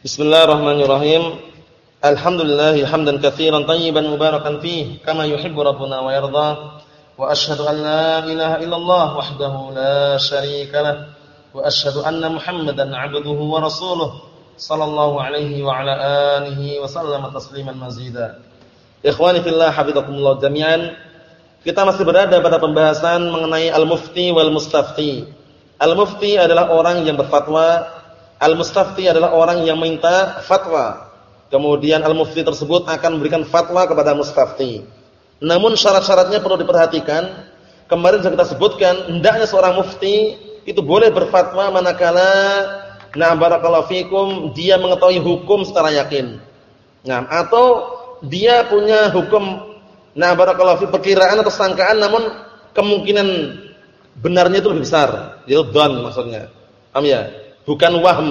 Bismillahirrahmanirrahim. Alhamdulillah hamdan katsiran tayyiban mubarakan fih kama yuhibbu rabbuna wa yarda. Wa asyhadu an la ilaha illallah wahdahu la syarika lah. Wa asyhadu anna Muhammadan 'abduhu wa rasuluh sallallahu alaihi wa ala alihi wa sallama tasliman mazida. Ikhwani fillah hafizakumullah jami'an. Kita masih berada pada pembahasan mengenai al-mufti wal mustafti. Al-mufti adalah orang yang berfatwa Al-mustafti adalah orang yang minta fatwa. Kemudian al-mufti tersebut akan memberikan fatwa kepada mustafti. Namun syarat-syaratnya perlu diperhatikan. Kemarin sudah kita sebutkan, hendaknya seorang mufti itu boleh berfatwa manakala nah barakallahu fikum dia mengetahui hukum secara yakin. Nah, atau dia punya hukum nah barakallahu fi perkiraan atau sangkaan namun kemungkinan benarnya itu lebih besar. Itu don maksudnya. Paham ya? Bukan wahm.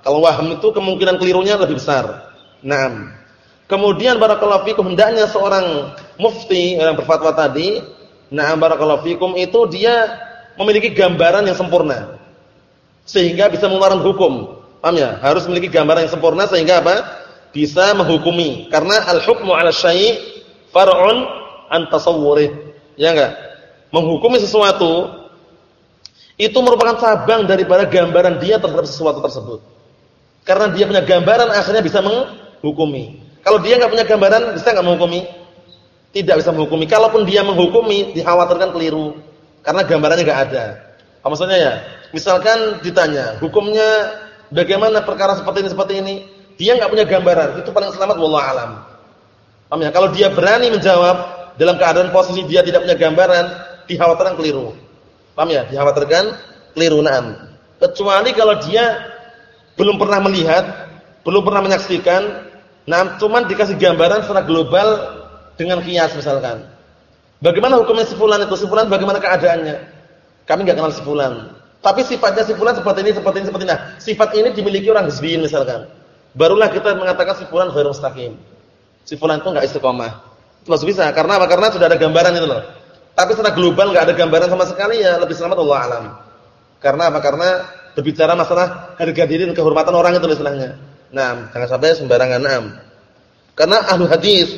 Kalau wahm itu kemungkinan kelirunya lebih besar. Naam. Kemudian barakallahu fikum hendaknya seorang mufti yang berfatwa tadi, na'am barakallahu fikum itu dia memiliki gambaran yang sempurna. Sehingga bisa mengeluarkan hukum. Paham ya? Harus memiliki gambaran yang sempurna sehingga apa? Bisa menghukumi. Karena al-hukmu 'ala syai' far'un an tasawwurih. Ya enggak? Menghukumi sesuatu itu merupakan cabang daripada gambaran dia terhadap sesuatu tersebut. Karena dia punya gambaran akhirnya bisa menghukumi. Kalau dia nggak punya gambaran bisa nggak menghukumi? Tidak bisa menghukumi. Kalaupun dia menghukumi dikhawatirkan keliru karena gambarannya nggak ada. Apa maksudnya ya? Misalkan ditanya, hukumnya bagaimana perkara seperti ini seperti ini? Dia nggak punya gambaran, itu paling selamat wallah alam. Ya? Kalau dia berani menjawab dalam keadaan posisi dia tidak punya gambaran, dikhawatirkan keliru. Paham ya? Dikhawatirkan keliru na'am. Kecuali kalau dia belum pernah melihat, belum pernah menyaksikan, nah cuman dikasih gambaran secara global dengan kias misalkan. Bagaimana hukumnya si fulan itu? Si fulan bagaimana keadaannya? Kami enggak kenal si fulan. Tapi sifatnya si fulan seperti ini, seperti ini, seperti ini. Nah, sifat ini dimiliki orang hizbiyin misalkan. Barulah kita mengatakan si fulan ghairu mustaqim. Si fulan itu enggak istiqomah. Itu masih bisa. Karena apa? Karena sudah ada gambaran itu loh. Tapi secara global nggak ada gambaran sama sekali ya lebih selamat Allah alam. Karena apa? Karena berbicara masalah harga diri dan kehormatan orang itu istilahnya. Nah, jangan sampai sembarangan nam. Karena ahlu hadis,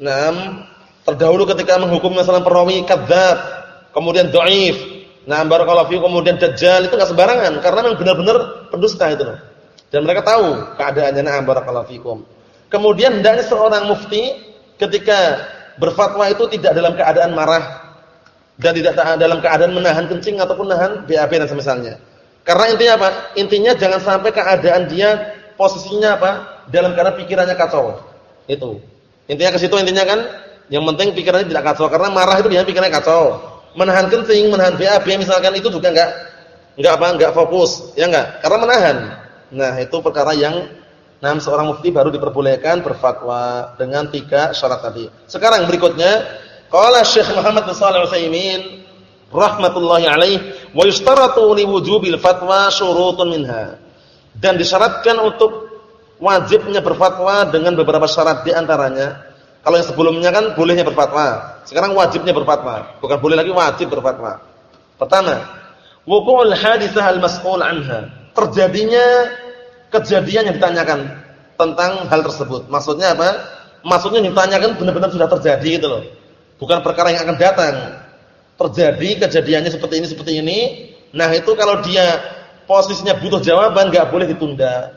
nam terdahulu ketika menghukum masalah perawi kadzab, kemudian dhaif, nah barakallahu kemudian dajjal itu enggak sembarangan karena memang benar-benar pendusta itu loh. Dan mereka tahu keadaannya nah barakallahu fikum. Kemudian hendaknya seorang mufti ketika berfatwa itu tidak dalam keadaan marah dan tidak dalam keadaan menahan kencing ataupun menahan BAB dan semisalnya. Karena intinya apa? Intinya jangan sampai keadaan dia posisinya apa? Dalam keadaan pikirannya kacau. Itu. Intinya ke situ intinya kan yang penting pikirannya tidak kacau karena marah itu biasanya pikirannya kacau. Menahan kencing, menahan BAB misalkan itu juga enggak enggak apa? enggak fokus, ya enggak? Karena menahan. Nah, itu perkara yang nah seorang mufti baru diperbolehkan berfatwa dengan tiga syarat tadi. Sekarang berikutnya Qala Syekh Muhammad bin Shalih Al-Utsaimin rahmatullahi alaih wa yushtaratu li wujubil fatwa syurutun minha. Dan disyaratkan untuk wajibnya berfatwa dengan beberapa syarat di antaranya. Kalau yang sebelumnya kan bolehnya berfatwa, sekarang wajibnya berfatwa. Bukan boleh lagi wajib berfatwa. Pertama, wuqu'ul hadisah al-mas'ul anha. Terjadinya kejadian yang ditanyakan tentang hal tersebut. Maksudnya apa? Maksudnya yang ditanyakan benar-benar sudah terjadi gitu loh bukan perkara yang akan datang. Terjadi kejadiannya seperti ini seperti ini. Nah, itu kalau dia posisinya butuh jawaban nggak boleh ditunda.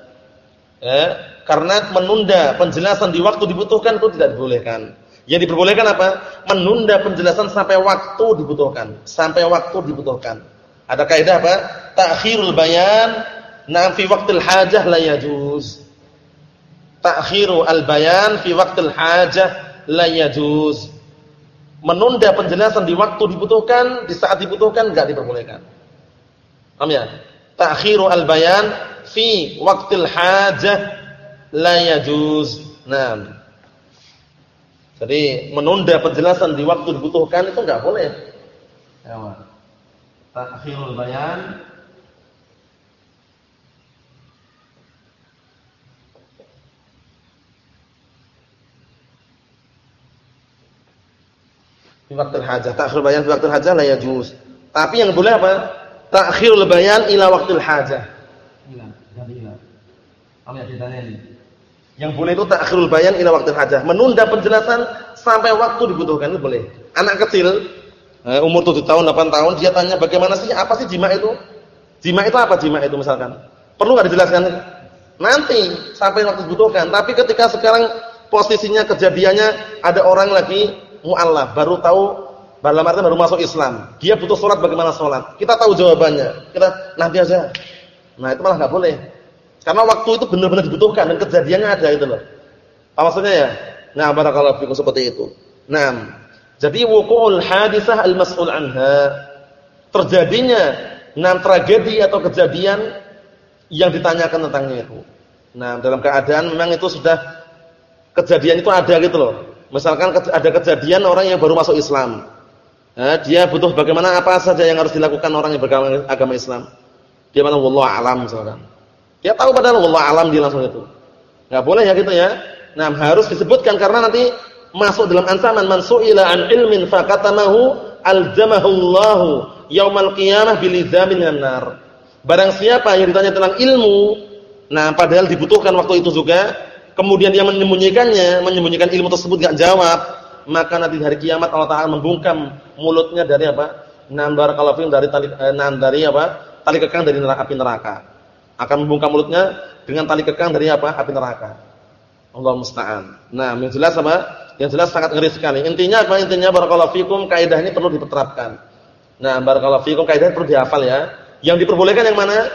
Ya, karena menunda penjelasan di waktu dibutuhkan itu tidak dibolehkan. Yang diperbolehkan apa? Menunda penjelasan sampai waktu dibutuhkan, sampai waktu dibutuhkan. Ada kaidah apa? Ta'khirul bayan na fi waqtil hajah la yajuz. Ta'khiru al-bayan fi waqtil hajah la menunda penjelasan di waktu dibutuhkan, di saat dibutuhkan enggak diperbolehkan. Paham ya? Ta'khiru al-bayan fi waqtil hajah la yajuz. Nah. Jadi menunda penjelasan di waktu dibutuhkan itu enggak boleh. Ya, Ta'khirul bayan fi waqtil hajah. Ta'khirul bayan fi waqtil hajah la yajuz. Tapi yang boleh apa? Ta'khirul bayan ila waqtil hajah. Ya? Yang boleh itu takhirul bayan ila waktu hajah, menunda penjelasan sampai waktu dibutuhkan itu boleh. Anak kecil eh, umur 7 tahun, 8 tahun dia tanya bagaimana sih apa sih jima itu? Jima itu apa jima itu misalkan? Perlu enggak dijelaskan? Nanti sampai waktu dibutuhkan. Tapi ketika sekarang posisinya kejadiannya ada orang lagi mualaf, baru tahu dalam arti baru masuk Islam. Dia butuh sholat bagaimana sholat? Kita tahu jawabannya. Kita nanti aja. Nah, itu malah enggak boleh. Karena waktu itu benar-benar dibutuhkan dan kejadiannya ada itu loh. Apa maksudnya ya? Nah, barakallahu fikum seperti itu. Nah, jadi wuqu'ul hadisah al-mas'ul anha. Terjadinya nah tragedi atau kejadian yang ditanyakan tentangnya itu. Nah, dalam keadaan memang itu sudah kejadian itu ada gitu loh. Misalkan ada kejadian orang yang baru masuk Islam. Nah, dia butuh bagaimana apa saja yang harus dilakukan orang yang beragama Islam. Dia mana wallahu alam misalkan. Dia tahu padahal Allah alam dia langsung itu. Enggak boleh ya gitu ya. Nah, harus disebutkan karena nanti masuk dalam ancaman man su'ila an ilmin faqatamahu aljamahu Allahu yaumal qiyamah bilizamin nar. Barang siapa yang ditanya tentang ilmu, nah padahal dibutuhkan waktu itu juga, kemudian dia menyembunyikannya, menyembunyikan ilmu tersebut enggak jawab, maka nanti hari kiamat Allah Taala membungkam mulutnya dari apa? Nan barakallahu dari tali eh, dari apa? Tali kekang dari neraka api neraka akan membuka mulutnya dengan tali kekang dari apa? api neraka. Allah musta'an. Nah, yang jelas apa? Yang jelas sangat ngeri sekali. Intinya apa? Intinya barakallahu fikum kaidah ini perlu diterapkan. Nah, barakallahu fikum kaidah perlu dihafal ya. Yang diperbolehkan yang mana?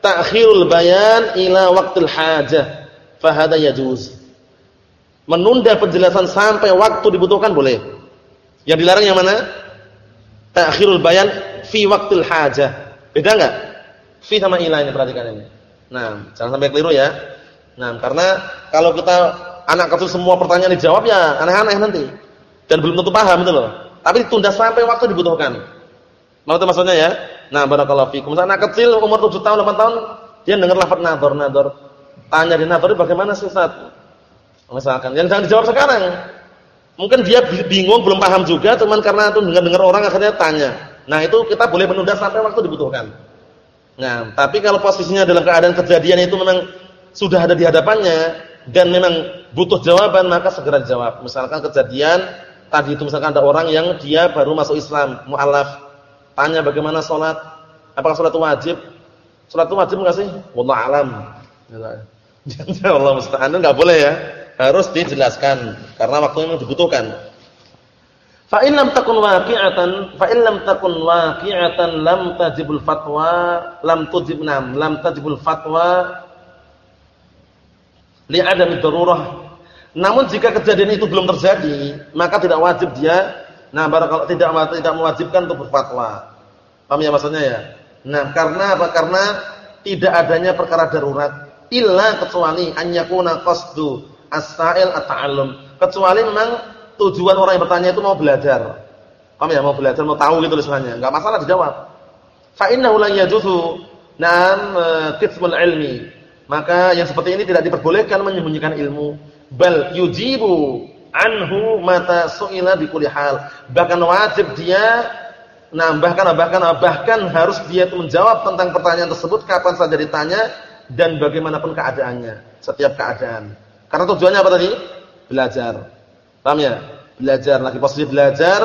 Ta'khirul bayan ila waqtil hajah. Fahada yajuz. Menunda penjelasan sampai waktu dibutuhkan boleh. Yang dilarang yang mana? Ta'khirul bayan fi waqtil hajah. Beda enggak? Fi sama ila ini perhatikan ini. Nah, jangan sampai keliru ya. Nah, karena kalau kita anak kecil semua pertanyaan dijawab ya aneh-aneh nanti. Dan belum tentu paham itu loh. Tapi ditunda sampai waktu dibutuhkan. Mau itu maksudnya ya? Nah, barakallahu fikum. Anak kecil umur 7 tahun, 8 tahun, dia dengar lafaz nador, nador. Tanya di nador bagaimana sih? Misalkan, yang jangan dijawab sekarang. Mungkin dia bingung, belum paham juga, cuman karena itu dengar-dengar orang akhirnya tanya. Nah, itu kita boleh menunda sampai waktu dibutuhkan. Nah, tapi kalau posisinya dalam keadaan kejadian itu memang sudah ada di hadapannya dan memang butuh jawaban, maka segera jawab. Misalkan kejadian tadi itu misalkan ada orang yang dia baru masuk Islam, mualaf, tanya bagaimana sholat, apakah sholat itu wajib? Sholat itu wajib enggak sih? Wallah alam. Allah musta'an enggak boleh ya. Harus dijelaskan karena waktunya dibutuhkan. Fa in lam takun waqi'atan, fa in lam takun waqi'atan lam tajibul fatwa, lam tujib nam, lam tajibul fatwa li adami darurah. Namun jika kejadian itu belum terjadi, maka tidak wajib dia nah barangkali tidak tidak mewajibkan untuk berfatwa. Paham ya maksudnya ya? Nah, karena apa? Karena tidak adanya perkara darurat illa kecuali an yakuna qasdu as-sa'il. Kecuali memang tujuan orang yang bertanya itu mau belajar. Paham ya? Mau belajar, mau tahu gitu tulisannya. Enggak masalah dijawab. Fa innahu lan yajuzu nam e, kitmul ilmi. Maka yang seperti ini tidak diperbolehkan menyembunyikan ilmu. Bal yujibu anhu mata su'ila bi kulli hal. Bahkan wajib dia nah bahkan bahkan bahkan harus dia itu menjawab tentang pertanyaan tersebut kapan saja ditanya dan bagaimanapun keadaannya, setiap keadaan. Karena tujuannya apa tadi? Belajar. Paham ya? Belajar lagi posisi belajar,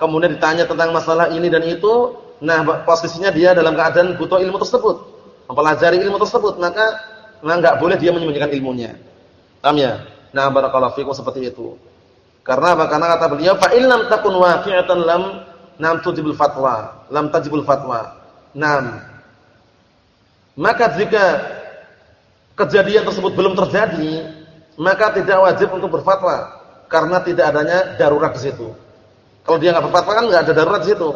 kemudian ditanya tentang masalah ini dan itu, nah posisinya dia dalam keadaan butuh ilmu tersebut, mempelajari ilmu tersebut, maka nah enggak boleh dia menyembunyikan ilmunya. Paham ya? Nah, barakallahu fikum seperti itu. Karena apa? Karena kata beliau, fa illam takun waqi'atan lam nam tujibul fatwa, lam tajibul fatwa. Nam. Maka jika kejadian tersebut belum terjadi, maka tidak wajib untuk berfatwa karena tidak adanya darurat di situ. Kalau dia nggak berfatwa kan nggak ada darurat di situ.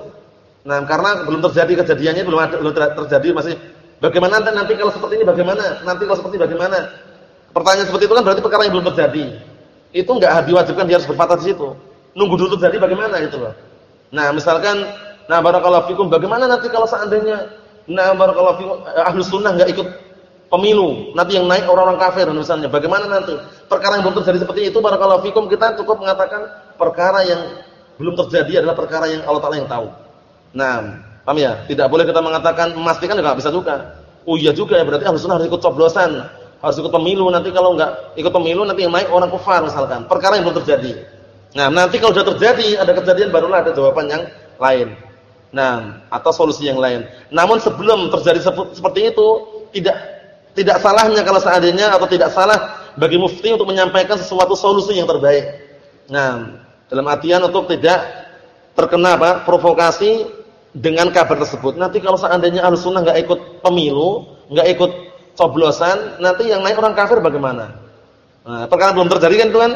Nah, karena belum terjadi kejadiannya belum ada belum terjadi masih bagaimana nanti, nanti kalau seperti ini bagaimana? Nanti kalau seperti bagaimana? Pertanyaan seperti itu kan berarti perkara yang belum terjadi. Itu nggak diwajibkan dia harus berfatwa di situ. Nunggu dulu terjadi bagaimana gitu loh. Nah, misalkan nah barakallahu fikum bagaimana nanti kalau seandainya nah barakallahu fikum eh, ahlus sunnah nggak ikut pemilu, nanti yang naik orang-orang kafir misalnya. Bagaimana nanti? Perkara yang belum terjadi seperti itu barakallahu fikum kita cukup mengatakan perkara yang belum terjadi adalah perkara yang Allah Taala yang tahu. Nah, paham ya? Tidak boleh kita mengatakan memastikan enggak bisa juga. Oh iya juga ya berarti harus harus ikut coblosan. harus ikut pemilu nanti kalau enggak ikut pemilu nanti yang naik orang kufar misalkan. Perkara yang belum terjadi. Nah, nanti kalau sudah terjadi ada kejadian barulah ada jawaban yang lain. Nah, atau solusi yang lain. Namun sebelum terjadi seperti itu, tidak tidak salahnya kalau seandainya atau tidak salah bagi mufti untuk menyampaikan sesuatu solusi yang terbaik. Nah, dalam artian untuk tidak terkena apa? provokasi dengan kabar tersebut. Nanti kalau seandainya Ahlussunnah enggak ikut pemilu, enggak ikut coblosan, nanti yang naik orang kafir bagaimana? Nah, perkara belum terjadi kan itu kan?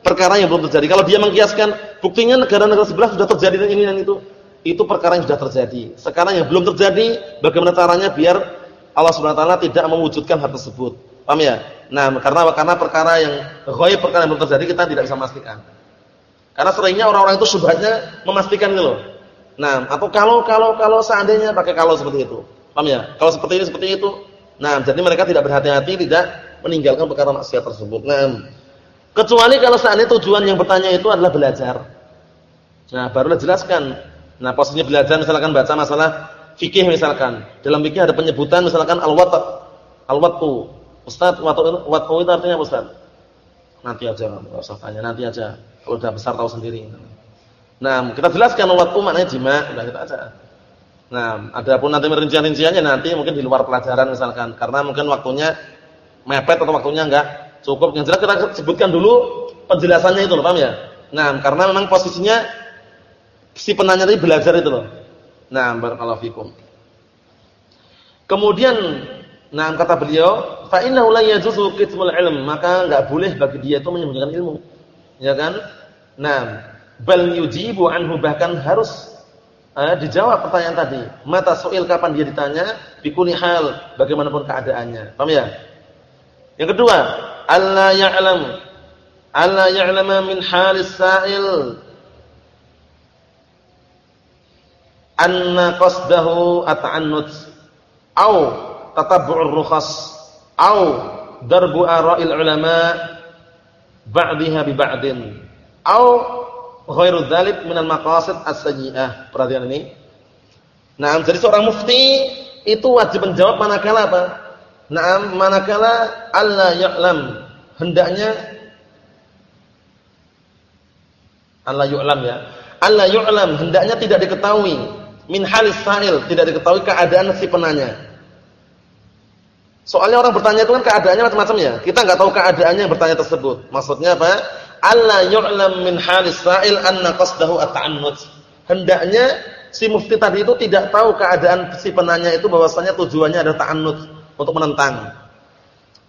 Perkara yang belum terjadi. Kalau dia mengkiaskan, buktinya negara-negara sebelah sudah terjadi dan ini dan itu. Itu perkara yang sudah terjadi. Sekarang yang belum terjadi, bagaimana caranya biar Allah Subhanahu wa taala tidak mewujudkan hal tersebut. Paham ya? Nah, karena karena perkara yang ghaib, perkara yang belum terjadi kita tidak bisa memastikan. Karena seringnya orang-orang itu subhatnya memastikan gitu loh. Nah, atau kalau kalau kalau seandainya pakai kalau seperti itu. Paham ya? Kalau seperti ini seperti itu, Nah, jadi mereka tidak berhati-hati tidak meninggalkan perkara maksiat tersebut. Nah, kecuali kalau seandainya tujuan yang bertanya itu adalah belajar. Nah, barulah jelaskan. Nah, posisinya belajar misalkan baca masalah fikih misalkan. Dalam fikih ada penyebutan misalkan al-wat al-watu. Ustaz, watu itu artinya apa, Ustaz? Nanti aja, enggak usah tanya, nanti aja. Kalau sudah besar tahu sendiri. Nah, kita jelaskan watu maknanya jima, udah kita aja. Nah, adapun nanti rincian-rinciannya nanti mungkin di luar pelajaran misalkan karena mungkin waktunya mepet atau waktunya enggak cukup. Yang jelas kita sebutkan dulu penjelasannya itu loh, paham ya? Nah, karena memang posisinya si penanya tadi belajar itu loh. Nah, barakallahu fikum. Kemudian nah kata beliau, fa innahu la yajuzu kitmul ilm, maka enggak boleh bagi dia itu menyembunyikan ilmu. Ya kan? Nah, bal yujibu anhu bahkan harus eh, dijawab pertanyaan tadi. Mata soil kapan dia ditanya, bikuni hal, bagaimanapun keadaannya. Paham ya? Yang kedua, Allah ya'lam. Allah ya'lama min halis sa'il anna qasdahu ata'annud au tatabbu'ur rukhas au darbu ara'il ulama ba'dihha bi ba'din au ghairu dzalik minal maqasid as-sayyi'ah. Perhatian ini. Nah, jadi seorang mufti itu wajib menjawab manakala apa? Naam, manakala Allah ya'lam. Hendaknya Allah yu'lam ya. Allah yu'lam hendaknya tidak diketahui min halis sa'il, tidak diketahui keadaan si penanya. Soalnya orang bertanya itu kan keadaannya macam-macam ya. Kita enggak tahu keadaannya yang bertanya tersebut. Maksudnya apa? alla yu'lam min halis sa'il anna qasdahu at-ta'annud. Hendaknya si mufti tadi itu tidak tahu keadaan si penanya itu bahwasanya tujuannya adalah ta'annud untuk menentang.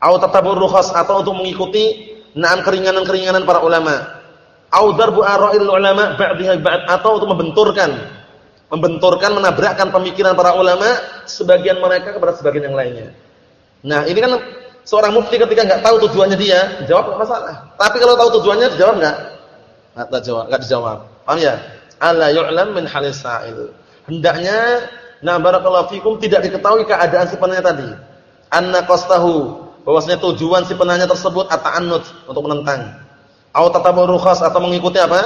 Au tatabur rukhas atau untuk mengikuti na'am keringanan-keringanan para ulama. Au darbu ara'il ulama ba'dihha ba'd atau untuk membenturkan membenturkan menabrakkan pemikiran para ulama sebagian mereka kepada sebagian yang lainnya. Nah, ini kan Seorang mufti ketika nggak tahu tujuannya dia, jawab enggak masalah. Tapi kalau tahu tujuannya dijawab enggak? Enggak jawab, enggak dijawab. Paham ya? Alla yu'lam min halis sa'il. Hendaknya na barakallahu fikum tidak diketahui keadaan si penanya tadi. Anna qastahu, bahwasanya tujuan si penanya tersebut ata'annud untuk menentang. Au tatabu rukhas atau mengikuti apa?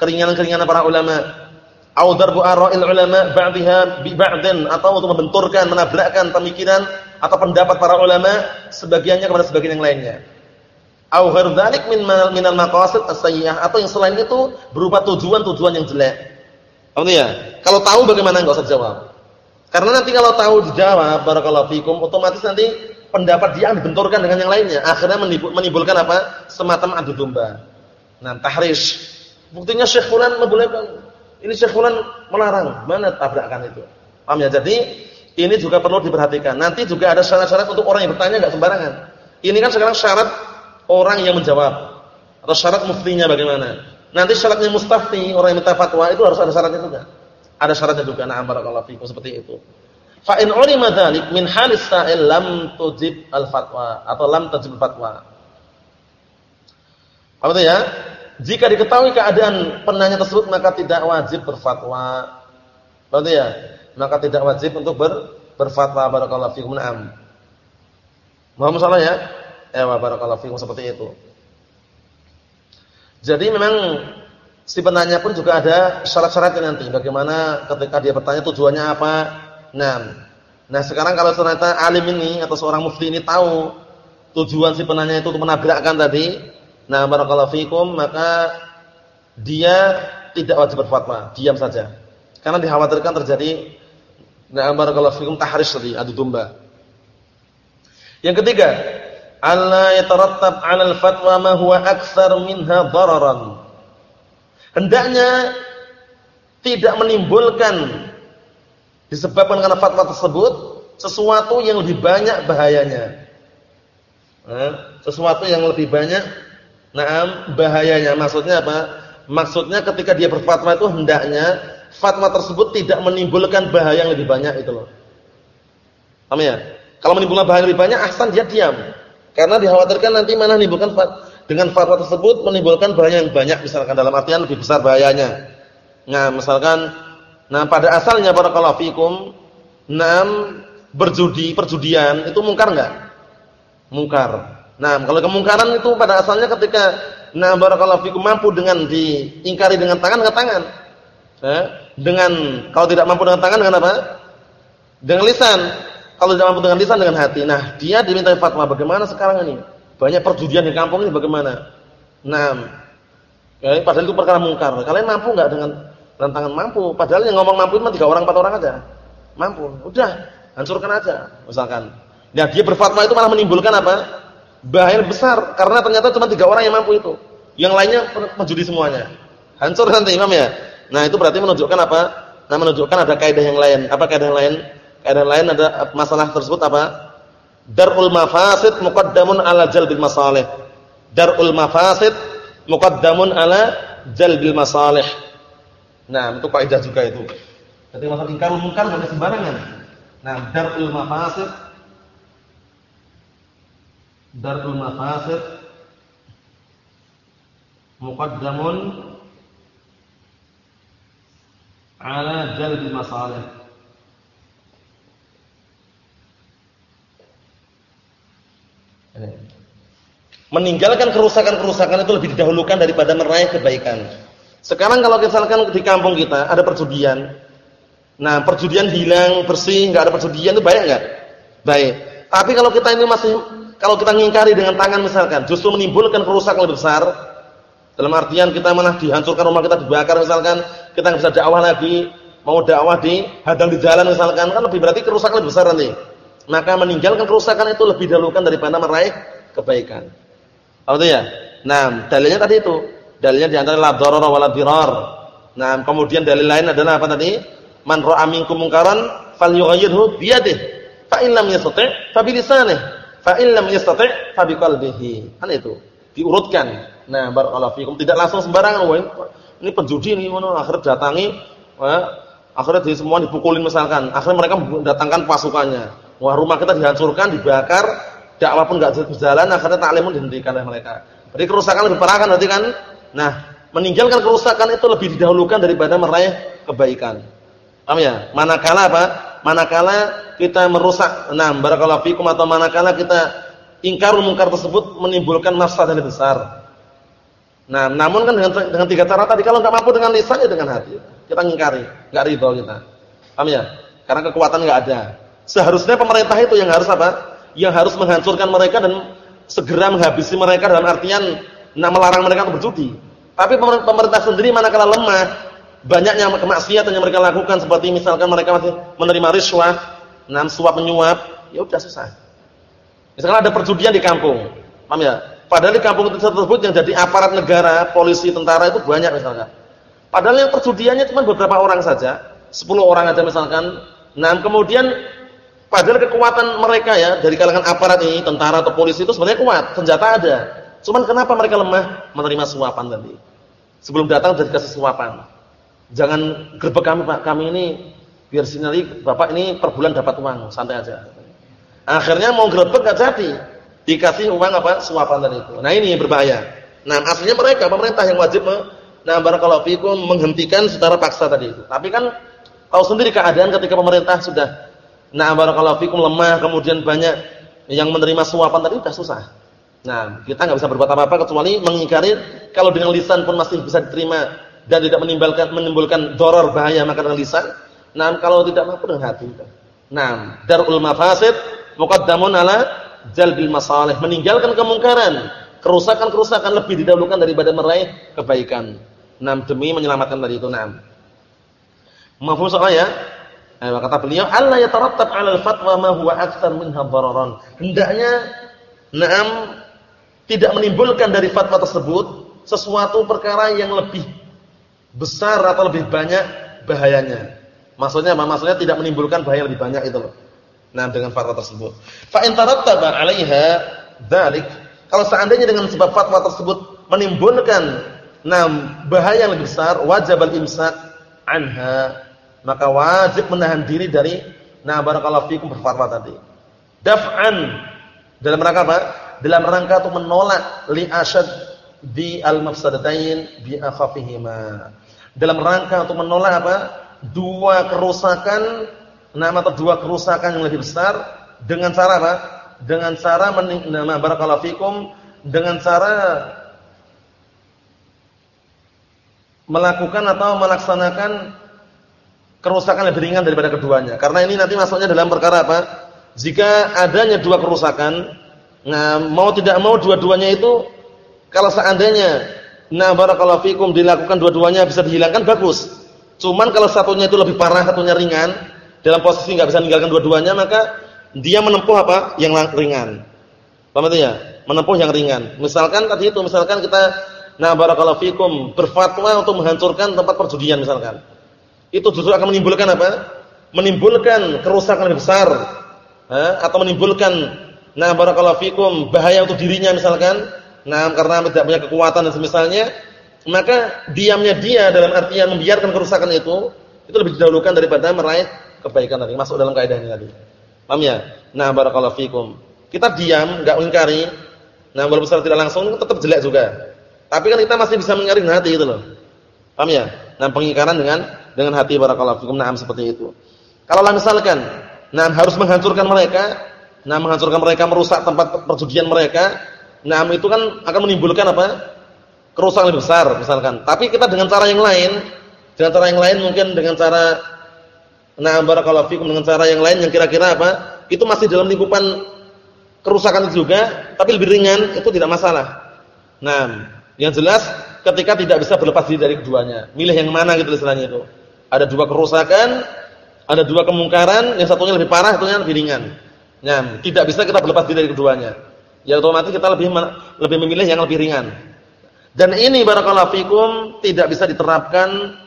Keringanan-keringanan para ulama. Au darbu ara'il ulama ba'dihha bi ba'din atau untuk membenturkan, menabrakkan pemikiran atau pendapat para ulama sebagiannya kepada sebagian yang lainnya. Au ghairu dzalik min minal maqasid as-sayyi'ah atau yang selain itu berupa tujuan-tujuan yang jelek. Paham ya? Kalau tahu bagaimana enggak usah jawab. Karena nanti kalau tahu dijawab barakallahu fikum otomatis nanti pendapat dia dibenturkan dengan yang lainnya. Akhirnya menimbulkan apa? Semacam adu domba. Nah, tahrish. Buktinya Syekh Fulan membolehkan. Ini Syekh Fulan melarang. Mana tabrakan itu? Paham ya? Jadi ini juga perlu diperhatikan. Nanti juga ada syarat-syarat untuk orang yang bertanya enggak sembarangan. Ini kan sekarang syarat orang yang menjawab atau syarat muftinya bagaimana. Nanti syaratnya mustafti, orang yang minta fatwa itu harus ada syaratnya juga. Ada syaratnya juga. Na'am barakallahu fikum seperti itu. Fa in ulima dzalik min halis sa'il lam tujib al-fatwa atau lam tajib fatwa. Apa itu ya? Jika diketahui keadaan penanya tersebut maka tidak wajib berfatwa. Berarti ya? maka tidak wajib untuk ber, berfatwa barakallahu fikum na'am. Mohon salah ya? Ya barakallahu fikum seperti itu. Jadi memang si penanya pun juga ada syarat-syaratnya nanti. Bagaimana ketika dia bertanya tujuannya apa? Nah, nah sekarang kalau ternyata alim ini atau seorang mufti ini tahu tujuan si penanya itu untuk menabrakkan tadi, nah barakallahu fikum, maka dia tidak wajib berfatwa, diam saja. Karena dikhawatirkan terjadi nah barakallahu fikum tahrish tadi, adu domba. Yang ketiga, alla yatarattab 'ala al-fatwa ma huwa aktsar minha dararan. Hendaknya tidak menimbulkan disebabkan karena fatwa tersebut sesuatu yang lebih banyak bahayanya. Nah, sesuatu yang lebih banyak nah bahayanya. Maksudnya apa? Maksudnya ketika dia berfatwa itu hendaknya fatwa tersebut tidak menimbulkan bahaya yang lebih banyak itu loh. Paham ya? Kalau menimbulkan bahaya yang lebih banyak, ahsan dia diam. Karena dikhawatirkan nanti mana menimbulkan dengan fatwa tersebut menimbulkan bahaya yang banyak misalkan dalam artian lebih besar bahayanya. Nah, misalkan nah pada asalnya para fikum, enam berjudi, perjudian itu mungkar enggak? Mungkar. Nah, kalau kemungkaran itu pada asalnya ketika nah barakallahu fikum mampu dengan diingkari dengan tangan ke tangan. Eh, dengan kalau tidak mampu dengan tangan dengan apa? Dengan lisan. Kalau tidak mampu dengan lisan dengan hati. Nah, dia diminta fatwa bagaimana sekarang ini? Banyak perjudian di kampung ini bagaimana? Nah, ya, padahal itu perkara mungkar. Kalian mampu enggak dengan dengan tangan mampu? Padahal yang ngomong mampu cuma tiga orang empat orang aja. Mampu. Udah, hancurkan aja misalkan. Nah, dia berfatwa itu malah menimbulkan apa? Bahaya besar karena ternyata cuma tiga orang yang mampu itu. Yang lainnya penjudi semuanya. Hancur nanti Imam ya. Nah, itu berarti menunjukkan apa? Nah, menunjukkan ada kaidah yang lain. Apa kaidah yang lain? Kaidah yang lain ada masalah tersebut apa? Darul mafasid muqaddamun ala jalbil masalih. Darul mafasid muqaddamun ala jalbil masalih. Nah, itu kaidah juga itu. Jadi masalah ingkar munkar enggak sembarangan. Nah, darul mafasid darul mafasid muqaddamun ala jalbil masalih meninggalkan kerusakan-kerusakan itu lebih didahulukan daripada meraih kebaikan. Sekarang kalau misalkan di kampung kita ada perjudian, nah perjudian hilang bersih, nggak ada perjudian itu baik nggak? Baik. Tapi kalau kita ini masih kalau kita ngingkari dengan tangan misalkan, justru menimbulkan kerusakan lebih besar. Dalam artian kita malah dihancurkan rumah kita dibakar misalkan, kita nggak bisa dakwah lagi, mau dakwah di hadang di jalan misalkan, kan lebih berarti kerusakan lebih besar nanti. Maka meninggalkan kerusakan itu lebih dahulukan daripada meraih kebaikan. Apa itu ya? Nah, dalilnya tadi itu. Dalilnya di antara la dharara wa la dirar. Nah, kemudian dalil lain adalah apa tadi? Man ra'a minkum munkaran falyughayyirhu bi yadihi. Fa in lam yastati' fa bi lisanihi Fa illam yastati' fa biqalbihi. Kan itu. Diurutkan. Nah, barakallahu fikum. Tidak langsung sembarangan, wah ini penjudi ini ngono akhir datangi, akhirnya di semua dipukulin misalkan. Akhirnya mereka mendatangkan pasukannya. Wah, rumah kita dihancurkan, dibakar, dakwah pun enggak berjalan, akhirnya taklim dihentikan oleh mereka. Jadi kerusakan lebih parah kan berarti kan? Nah, meninggalkan kerusakan itu lebih didahulukan daripada meraih kebaikan. Paham ya? Manakala apa? Manakala kita merusak enam barakallahu fikum atau manakala kita ingkar mungkar tersebut menimbulkan mafsadah yang besar. Nah, namun kan dengan dengan tiga cara tadi kalau enggak mampu dengan lisan ya dengan hati. Kita ngingkari, enggak ridho kita. Paham ya? Karena kekuatan enggak ada. Seharusnya pemerintah itu yang harus apa? Yang harus menghancurkan mereka dan segera menghabisi mereka dalam artian nah melarang mereka untuk berjudi. Tapi pemerintah sendiri manakala lemah, banyaknya kemaksiatan yang mereka lakukan seperti misalkan mereka masih menerima riswah, nam suap menyuap, ya udah susah. Misalkan ada perjudian di kampung, paham ya? Padahal di kampung tersebut yang jadi aparat negara, polisi, tentara itu banyak misalkan. Padahal yang perjudiannya cuma beberapa orang saja, 10 orang aja misalkan. Nah, kemudian padahal kekuatan mereka ya dari kalangan aparat ini, tentara atau polisi itu sebenarnya kuat, senjata ada. Cuman kenapa mereka lemah menerima suapan tadi? Sebelum datang dari kasih suapan. Jangan gerbek kami Pak, kami ini biar sinari Bapak ini per bulan dapat uang, santai aja. Akhirnya mau gerbek enggak jadi. Dikasih uang apa? Suapan tadi itu. Nah, ini berbahaya. Nah, aslinya mereka pemerintah yang wajib nah barakallahu fikum menghentikan secara paksa tadi itu. Tapi kan tahu sendiri keadaan ketika pemerintah sudah nah barakallahu fikum lemah, kemudian banyak yang menerima suapan tadi sudah susah. Nah, kita nggak bisa berbuat apa-apa kecuali mengingkari kalau dengan lisan pun masih bisa diterima dan tidak menimbulkan menimbulkan doror bahaya maka dengan lisan. Nah, kalau tidak mampu dengan hati. Nah, darul mafasid muqaddamun ala jalbil masalih, meninggalkan kemungkaran, kerusakan-kerusakan lebih didahulukan daripada meraih kebaikan. Nam demi menyelamatkan dari itu. Nam. Mahfuz soalnya Eh, kata beliau, Allah ya 'ala al-fatwa ma huwa aktsar minha. Hendaknya na'am tidak menimbulkan dari fatwa tersebut sesuatu perkara yang lebih besar atau lebih banyak bahayanya. Maksudnya apa? Maksudnya tidak menimbulkan bahaya lebih banyak itu loh. Nah, dengan fatwa tersebut. Fa in tarattaba 'alaiha dzalik, kalau seandainya dengan sebab fatwa tersebut menimbulkan nah bahaya yang lebih besar, wajib al-imsak anha maka wajib menahan diri dari nah barakallahu fikum berfatwa tadi. Daf'an dalam rangka apa? Dalam rangka untuk menolak li asyad di al-mafsadatain bi akhafihima. Dalam rangka untuk menolak apa? Dua kerusakan nama atau dua kerusakan yang lebih besar dengan cara apa? Dengan cara nama barakallahu fikum dengan cara melakukan atau melaksanakan kerusakan lebih ringan daripada keduanya. Karena ini nanti masuknya dalam perkara apa? Jika adanya dua kerusakan, nah mau tidak mau dua-duanya itu kalau seandainya nah barakallahu fikum dilakukan dua-duanya bisa dihilangkan bagus. Cuman kalau satunya itu lebih parah, satunya ringan, dalam posisi nggak bisa meninggalkan dua-duanya, maka dia menempuh apa? Yang ringan. Paham ya? Menempuh yang ringan. Misalkan tadi itu, misalkan kita nah barakallahu fikum berfatwa untuk menghancurkan tempat perjudian misalkan itu justru akan menimbulkan apa? Menimbulkan kerusakan yang besar. Ha? atau menimbulkan nah barakallahu fikum bahaya untuk dirinya misalkan. Nah, karena tidak punya kekuatan dan semisalnya, maka diamnya dia dalam artian membiarkan kerusakan itu itu lebih didahulukan daripada meraih kebaikan tadi. Masuk dalam ini tadi. Paham ya? Nah, barakallahu fikum. Kita diam, enggak mengingkari. Nah, walaupun secara tidak langsung tetap jelek juga. Tapi kan kita masih bisa mengingkari hati itu loh. Paham ya? Nah, pengingkaran dengan dengan hati barakallahu fikum. Naam seperti itu. Kalau misalkan nah harus menghancurkan mereka, nah menghancurkan mereka merusak tempat perjudian mereka, nah itu kan akan menimbulkan apa? kerusakan lebih besar misalkan. Tapi kita dengan cara yang lain, dengan cara yang lain mungkin dengan cara nah barakallahu fikum dengan cara yang lain yang kira-kira apa? Itu masih dalam lingkupan kerusakan juga, tapi lebih ringan itu tidak masalah. Nah, yang jelas ketika tidak bisa berlepas diri dari keduanya, milih yang mana gitu istilahnya itu. Ada dua kerusakan, ada dua kemungkaran, yang satunya lebih parah, satunya lebih ringan. Nah, tidak bisa kita berlepas diri dari keduanya. Ya otomatis kita lebih lebih memilih yang lebih ringan. Dan ini barakallahu fikum tidak bisa diterapkan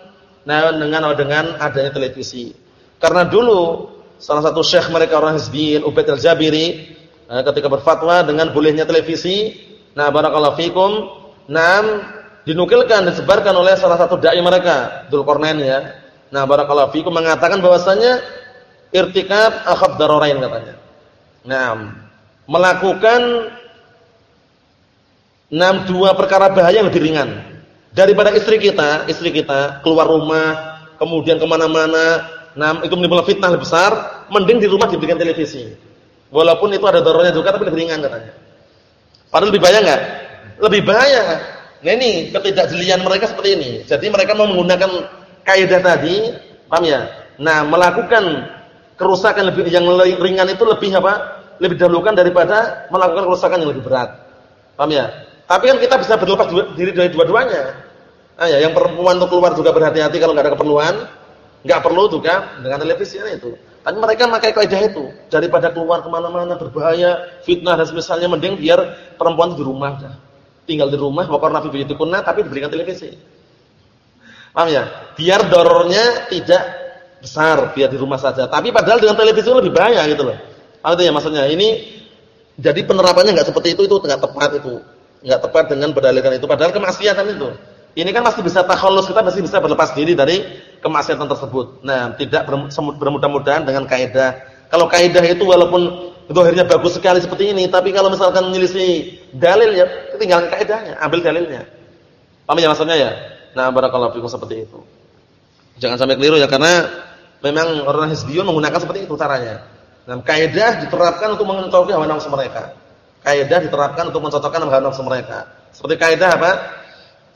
nah, dengan dengan adanya televisi. Karena dulu salah satu syekh mereka orang Hizbiyin, Ubaid al-Jabiri, nah, ketika berfatwa dengan bolehnya televisi, nah barakallahu fikum, nah dinukilkan disebarkan oleh salah satu dai mereka, Dzulqarnain ya Nah, barakallahu fikum mengatakan bahwasanya irtikab akhaf dararain katanya. Nah, melakukan enam dua perkara bahaya yang lebih ringan daripada istri kita, istri kita keluar rumah, kemudian ke mana-mana, nah itu menimbulkan fitnah lebih besar, mending di rumah diberikan televisi. Walaupun itu ada dorongnya juga, tapi lebih ringan katanya. Padahal lebih bahaya enggak? Lebih bahaya. Nah ini ketidakjelian mereka seperti ini. Jadi mereka mau menggunakan kaidah tadi, paham ya? Nah, melakukan kerusakan lebih yang ringan itu lebih apa? Lebih dahulukan daripada melakukan kerusakan yang lebih berat. Paham ya? Tapi kan kita bisa berlepas diri dari dua-duanya. Ah ya, yang perempuan untuk keluar juga berhati-hati kalau nggak ada keperluan. Nggak perlu juga dengan televisi itu. Tapi mereka pakai kaidah itu. Daripada keluar ke mana-mana berbahaya, fitnah dan semisalnya mending biar perempuan di rumah dah. Tinggal di rumah, wakar nabi kunna tapi diberikan televisi. Paham ya? Biar dorornya tidak besar, biar di rumah saja. Tapi padahal dengan televisi lebih bahaya gitu loh. Paham itu ya maksudnya? Ini jadi penerapannya nggak seperti itu, itu nggak tepat itu. nggak tepat dengan berdalilkan itu. Padahal kemaksiatan itu. Ini kan masih bisa takhallus, kita masih bisa berlepas diri dari kemaksiatan tersebut. Nah, tidak bermudah-mudahan dengan kaidah. Kalau kaidah itu walaupun akhirnya bagus sekali seperti ini, tapi kalau misalkan menyelisih dalil ya tinggalkan kaidahnya, ambil dalilnya. Paham ya maksudnya ya? Nah, barakallahu fikum seperti itu. Jangan sampai keliru ya karena memang orang Hizbiyun menggunakan seperti itu caranya. Nah, kaidah diterapkan untuk mencocoki hawa nafsu mereka. Kaidah diterapkan untuk mencocokkan hawa nafsu mereka. Seperti kaidah apa?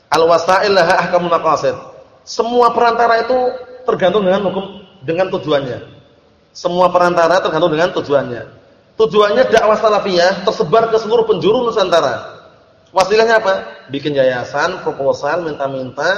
Al-wasail laha ahkamul maqasid. Semua perantara itu tergantung dengan hukum dengan tujuannya. Semua perantara tergantung dengan tujuannya. Tujuannya dakwah salafiyah tersebar ke seluruh penjuru Nusantara. Wasilahnya apa? Bikin yayasan, proposal, minta-minta,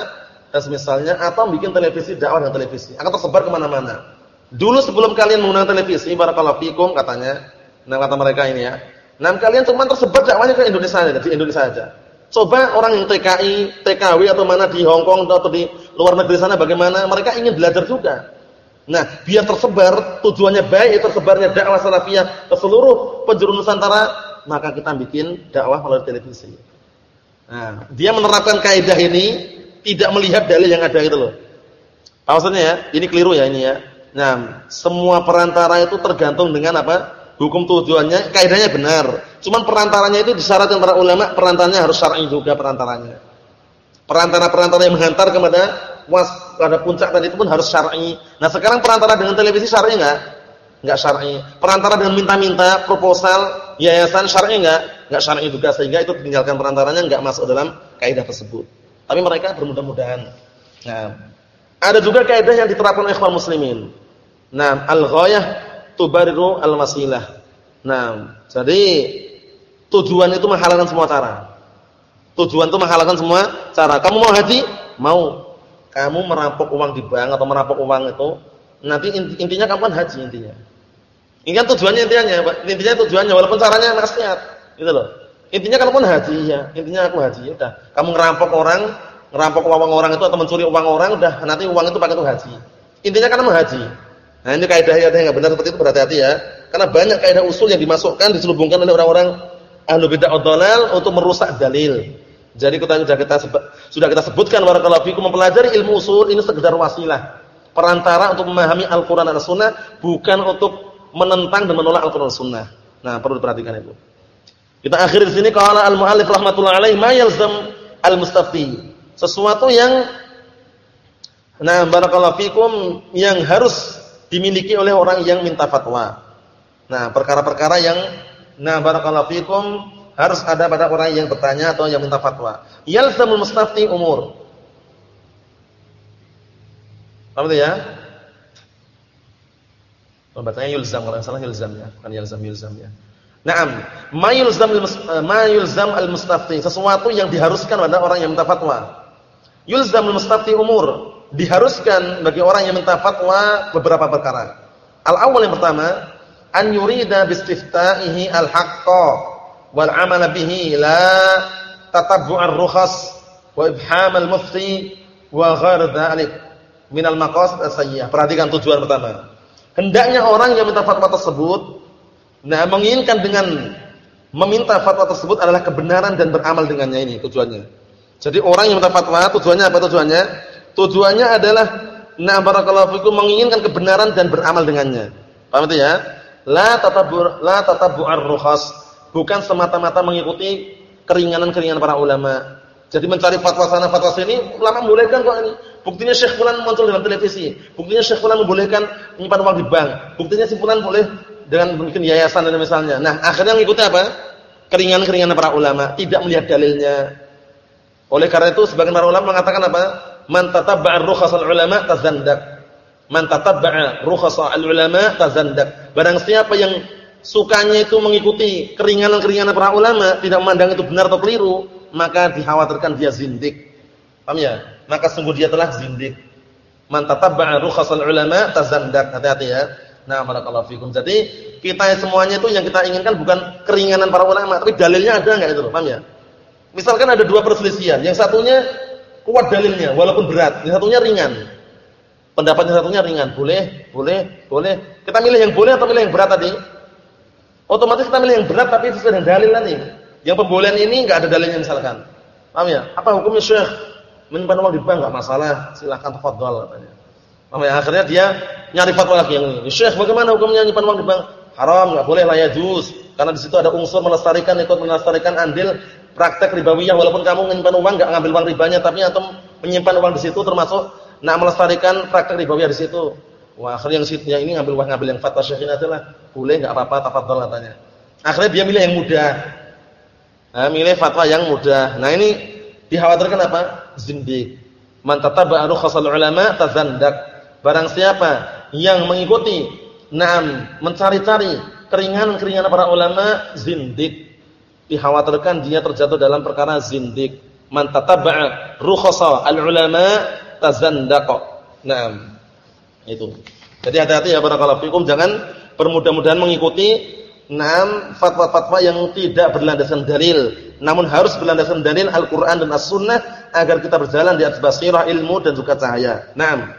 dan misalnya atau bikin televisi dakwah dan televisi. Akan tersebar ke mana-mana. Dulu sebelum kalian menggunakan televisi, barakallahu fikum katanya, nah kata mereka ini ya. Nah kalian cuma tersebar dakwahnya ke Indonesia saja, di Indonesia saja. Coba orang yang TKI, TKW atau mana di Hong Kong atau di luar negeri sana bagaimana? Mereka ingin belajar juga. Nah, biar tersebar, tujuannya baik, tersebarnya dakwah salafiyah ke seluruh penjuru Nusantara, maka kita bikin dakwah melalui televisi. Nah, dia menerapkan kaidah ini tidak melihat dalil yang ada itu loh. Maksudnya ya, ini keliru ya ini ya. Nah, semua perantara itu tergantung dengan apa? Hukum tujuannya, kaidahnya benar. Cuman perantaranya itu disyaratkan para ulama, perantaranya harus syar'i juga perantaranya. Perantara-perantara yang menghantar kepada was pada puncak tadi itu pun harus syar'i. Nah, sekarang perantara dengan televisi syar'i enggak? Enggak syar'i. Perantara dengan minta-minta proposal yayasan syar'i enggak? Enggak syar'i juga sehingga itu tinggalkan perantaranya enggak masuk dalam kaidah tersebut. Tapi mereka bermudah-mudahan. Nah, ada juga kaidah yang diterapkan oleh ikhwan muslimin. Nah, al-ghayah tubariru al-wasilah. Nah, jadi tujuan itu menghalalkan semua cara. Tujuan itu menghalalkan semua cara. Kamu mau haji? Mau. Kamu merampok uang di bank atau merampok uang itu, nanti intinya kamu kan haji intinya. Ini kan tujuannya intinya, intinya tujuannya walaupun caranya maksiat, gitu loh. Intinya kamu pun haji ya, intinya aku haji, udah. Kamu ngerampok orang, ngerampok uang orang itu atau mencuri uang orang, udah nanti uang itu pakai untuk haji. Intinya kan haji. Nah, ini kaidah-kaidah yang benar seperti itu berhati-hati ya. Karena banyak kaidah usul yang dimasukkan, diselubungkan oleh orang-orang ahlu bid'ah dhalal untuk merusak dalil. Jadi kita sudah kita sudah kita sebutkan barakallahu fikum mempelajari ilmu usul ini sekedar wasilah, perantara untuk memahami Al-Qur'an dan As-Sunnah, bukan untuk menentang dan menolak Al-Qur'an dan Sunnah. Nah, perlu diperhatikan itu. Kita akhiri di sini qala al-muallif rahimatullah alaihi ma yalzam al-mustafti. Sesuatu yang nah barakallahu fikum yang harus dimiliki oleh orang yang minta fatwa. Nah, perkara-perkara yang nah barakallahu fikum harus ada pada orang yang bertanya atau yang minta fatwa. Yalzamul mustafti umur. Apa itu ya? Pembacanya yulzam kalau salah yulzam ya, bukan yalzam yulzam ya. Naam, ma yulzam ma yulzam al-mustafti, sesuatu yang diharuskan pada orang yang minta fatwa. Yulzam al-mustafti umur, diharuskan bagi orang yang minta fatwa beberapa perkara. Al-awwal yang pertama, an yurida bistifta'ihi al-haqqa wal 'amala bihi la tatabbu' ar-rukhas wa ibham al-mufti wa ghair dhalik min al-maqasid as-sayyi'ah. Perhatikan tujuan pertama. Hendaknya orang yang minta fatwa tersebut nah menginginkan dengan meminta fatwa tersebut adalah kebenaran dan beramal dengannya ini tujuannya. Jadi orang yang minta fatwa tujuannya apa tujuannya? Tujuannya adalah nah barakallahu fikum menginginkan kebenaran dan beramal dengannya. Paham itu ya? La tatabbu la tatabbu'ar rukhas, bukan semata-mata mengikuti keringanan-keringanan para ulama. Jadi mencari fatwa sana fatwa sini, ulama membolehkan kok ini. Buktinya Syekh Fulan muncul dalam televisi. Buktinya Syekh Fulan membolehkan menyimpan uang di bank. Buktinya si Fulan boleh dengan bikin yayasan dan misalnya. Nah, akhirnya mengikuti apa? Keringanan-keringanan para ulama, tidak melihat dalilnya. Oleh karena itu sebagian para ulama mengatakan apa? Man tatabba'a rukhasal ulama tazandak. Man tatabba'a rukhasal ulama tazandak. Barang siapa yang sukanya itu mengikuti keringanan-keringanan para ulama, tidak memandang itu benar atau keliru, maka dikhawatirkan dia zindik. Paham ya? Maka sungguh dia telah zindik. Man tatabba'a rukhasal ulama tazandak. Hati-hati ya. Nah, barakallahu fikum. Jadi, kita semuanya itu yang kita inginkan bukan keringanan para ulama, tapi dalilnya ada enggak itu, paham ya? Misalkan ada dua perselisihan, yang satunya kuat dalilnya walaupun berat, yang satunya ringan. Pendapat yang satunya ringan, boleh, boleh, boleh. Kita milih yang boleh atau milih yang berat tadi? Otomatis kita milih yang berat tapi sesuai dengan dalil nanti. Yang pembolehan ini enggak ada dalilnya misalkan. Paham ya? Apa hukumnya Syekh? Menyimpan uang di bank enggak masalah, silakan tafadhol katanya. Paham ya? Akhirnya dia nyari fatwa lagi yang ini. Syekh, bagaimana hukumnya menyimpan uang di bank? Haram, enggak boleh la yajuz. Karena di situ ada unsur melestarikan ikut melestarikan andil praktek ribawiyah walaupun kamu menyimpan uang enggak ngambil uang ribanya tapi atau menyimpan uang di situ termasuk nak melestarikan praktek ribawiyah di situ. Wah, akhirnya yang situ ini ngambil uang ngambil yang fatwa Syekh ini adalah boleh enggak apa-apa tafadhol katanya. Akhirnya dia milih yang mudah. Nah, milih fatwa yang mudah. Nah, ini dikhawatirkan apa? Zindik. Man tataba'a rukhsal ulama tazandak. Barang siapa yang mengikuti Naam, mencari-cari keringanan-keringanan para ulama zindik. Dikhawatirkan dia terjatuh dalam perkara zindik. Man tataba'a rukhasa al-ulama tazandaqa. Naam. Itu. Jadi hati-hati ya para fikum jangan bermudah-mudahan mengikuti enam fatwa-fatwa yang tidak berlandaskan dalil, namun harus berlandaskan dalil Al-Qur'an dan As-Sunnah agar kita berjalan di atas basirah ilmu dan juga cahaya. Naam.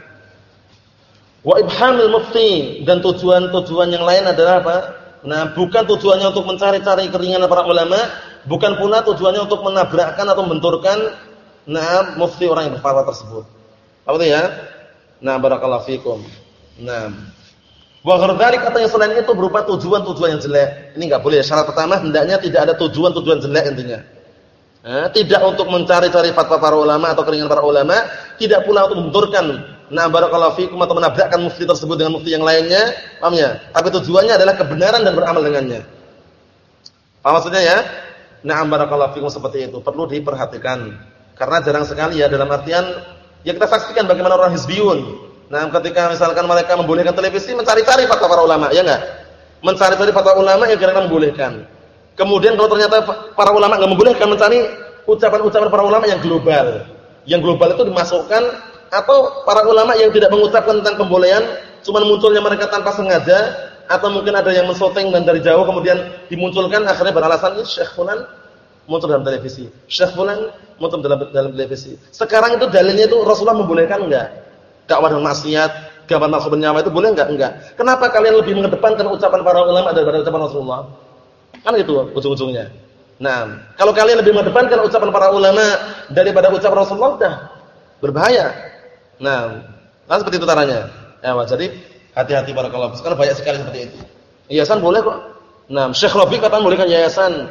Wa ibhamil mufti dan tujuan-tujuan yang lain adalah apa? Nah, bukan tujuannya untuk mencari-cari keringanan para ulama, bukan pula tujuannya untuk menabrakkan atau membenturkan nah mufti orang yang berfatwa tersebut. Apa itu ya? Nah, barakallahu fikum. Nah, wa ghadzalik katanya selain itu berupa tujuan-tujuan yang jelek. Ini enggak boleh. Syarat pertama hendaknya tidak ada tujuan-tujuan jelek intinya. Nah, tidak untuk mencari-cari fatwa para ulama atau keringanan para ulama, tidak pula untuk membenturkan Nah, barakallahu fikum atau menabrakkan mufti tersebut dengan mufti yang lainnya, paham ya? Tapi tujuannya adalah kebenaran dan beramal dengannya. Paham maksudnya ya? Nah, barakallahu fikum seperti itu perlu diperhatikan. Karena jarang sekali ya dalam artian ya kita saksikan bagaimana orang hizbiyun. Nah, ketika misalkan mereka membolehkan televisi mencari-cari fatwa para ulama, ya enggak? Mencari-cari fatwa ulama yang kira-kira membolehkan. Kemudian kalau ternyata para ulama enggak membolehkan mencari ucapan-ucapan para ulama yang global. Yang global itu dimasukkan atau para ulama yang tidak mengucapkan tentang pembolehan cuma munculnya mereka tanpa sengaja atau mungkin ada yang mensoteng dan dari jauh kemudian dimunculkan akhirnya beralasan Syekh fulan muncul dalam televisi. Syekh fulan muncul dalam dalam televisi. Sekarang itu dalilnya itu Rasulullah membolehkan enggak? Dakwah dengan maksiat, gambar masuk bernyawa itu boleh enggak? Enggak. Kenapa kalian lebih mengedepankan ucapan para ulama daripada ucapan Rasulullah? Kan itu ujung-ujungnya. Nah, kalau kalian lebih mengedepankan ucapan para ulama daripada ucapan Rasulullah, sudah berbahaya. Nah, kan seperti itu caranya. Ya, jadi hati-hati para kalau Karena banyak sekali seperti itu. Yayasan boleh kok. Nah, Syekh Rabi kata bolehkan yayasan.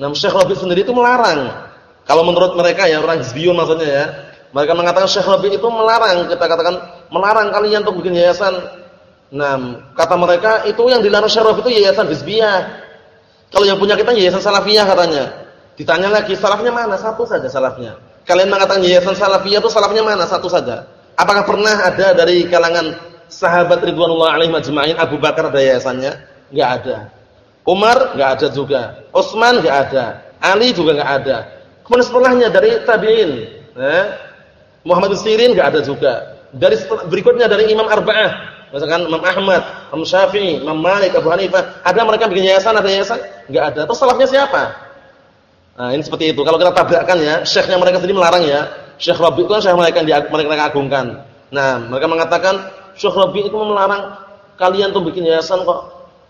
Nah, Syekh Rabi sendiri itu melarang. Kalau menurut mereka ya orang Hizbiyun maksudnya ya. Mereka mengatakan Syekh Rabi itu melarang, kita katakan melarang kalian untuk bikin yayasan. Nah, kata mereka itu yang dilarang Syekh Rabi itu yayasan Hizbiyah. Kalau yang punya kita yayasan Salafiyah katanya. Ditanya lagi, salafnya mana? Satu saja salafnya. Kalian mengatakan yayasan salafiyah itu salafnya mana? Satu saja. Apakah pernah ada dari kalangan sahabat ridwanullah alaihi majma'in Abu Bakar ada yayasannya? Enggak ada. Umar enggak ada juga. Utsman enggak ada. Ali juga enggak ada. Kemudian setelahnya dari tabi'in, eh? Muhammad bin Sirin enggak ada juga. Dari berikutnya dari Imam Arba'ah, misalkan Imam Ahmad, Imam Syafi'i, Imam Malik, Abu Hanifah, ada mereka bikin yayasan, ada yayasan? Enggak ada. Terus salafnya siapa? Nah, ini seperti itu. Kalau kita tabrakkan ya, syekhnya mereka sendiri melarang ya. Syekh Rabi itu kan syekh mereka yang mereka agungkan. Nah, mereka mengatakan Syekh Rabi itu melarang kalian tuh bikin yayasan kok.